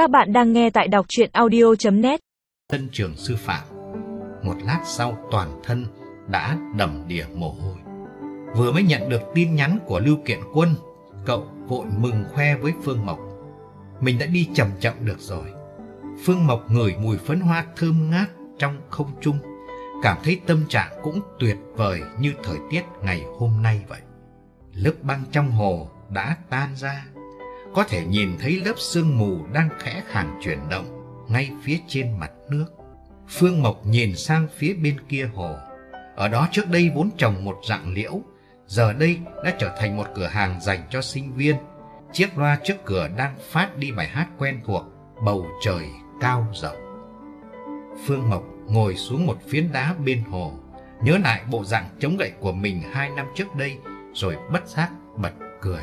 Các bạn đang nghe tại đọc chuyện audio.net Tân trường sư phạm, Một lát sau toàn thân đã đầm đìa mồ hôi. Vừa mới nhận được tin nhắn của Lưu Kiện Quân, Cậu vội mừng khoe với Phương Mộc. Mình đã đi chậm chậm được rồi. Phương Mộc ngửi mùi phấn hoa thơm ngát trong không trung, Cảm thấy tâm trạng cũng tuyệt vời như thời tiết ngày hôm nay vậy. Lớp băng trong hồ đã tan ra có thể nhìn thấy lớp sương mù đang khẽ khàng chuyển động ngay phía trên mặt nước. Phương Mộc nhìn sang phía bên kia hồ. Ở đó trước đây vốn trồng một dạng liễu, giờ đây đã trở thành một cửa hàng dành cho sinh viên. Chiếc loa trước cửa đang phát đi bài hát quen thuộc, bầu trời cao rộng. Phương Mộc ngồi xuống một phiến đá bên hồ, nhớ lại bộ dạng chống gậy của mình hai năm trước đây, rồi bất giác bật cười.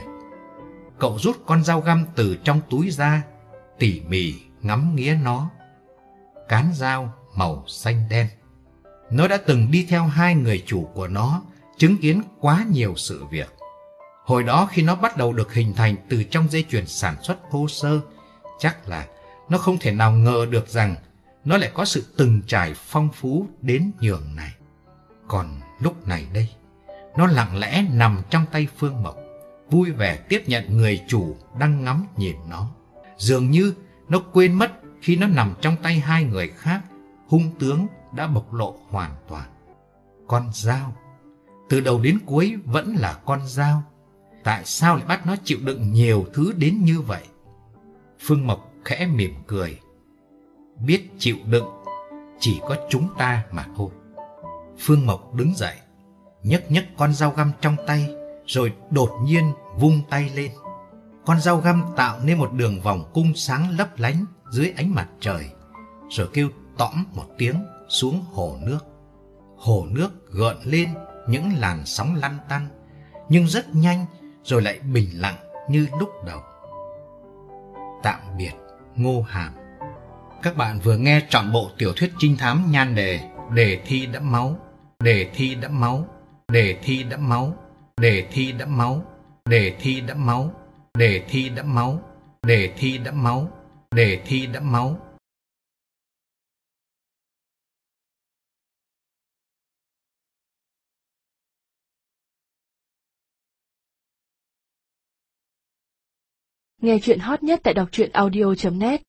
Cậu rút con dao găm từ trong túi ra, tỉ mỉ ngắm nghía nó. Cán dao màu xanh đen. Nó đã từng đi theo hai người chủ của nó, chứng kiến quá nhiều sự việc. Hồi đó khi nó bắt đầu được hình thành từ trong dây chuyền sản xuất thô sơ, chắc là nó không thể nào ngờ được rằng nó lại có sự từng trải phong phú đến nhường này. Còn lúc này đây, nó lặng lẽ nằm trong tay Phương Mộc vui vẻ tiếp nhận người chủ đang ngắm nhìn nó. Dường như nó quên mất khi nó nằm trong tay hai người khác, hung tướng đã bộc lộ hoàn toàn. Con dao, từ đầu đến cuối vẫn là con dao. Tại sao lại bắt nó chịu đựng nhiều thứ đến như vậy? Phương Mộc khẽ mỉm cười. Biết chịu đựng chỉ có chúng ta mà thôi. Phương Mộc đứng dậy, nhấc nhấc con dao găm trong tay rồi đột nhiên vung tay lên. Con dao găm tạo nên một đường vòng cung sáng lấp lánh dưới ánh mặt trời, rồi kêu tõm một tiếng xuống hồ nước. Hồ nước gợn lên những làn sóng lăn tăn, nhưng rất nhanh rồi lại bình lặng như lúc đầu. Tạm biệt Ngô Hàm Các bạn vừa nghe trọn bộ tiểu thuyết trinh thám nhan đề Đề thi đẫm máu, đề thi đẫm máu, đề thi đẫm máu đề thi đẫm máu, đề thi đẫm máu, đề thi đẫm máu, đề thi đẫm máu, đề thi đẫm máu. Nghe chuyện hot nhất tại đọc truyện audio.net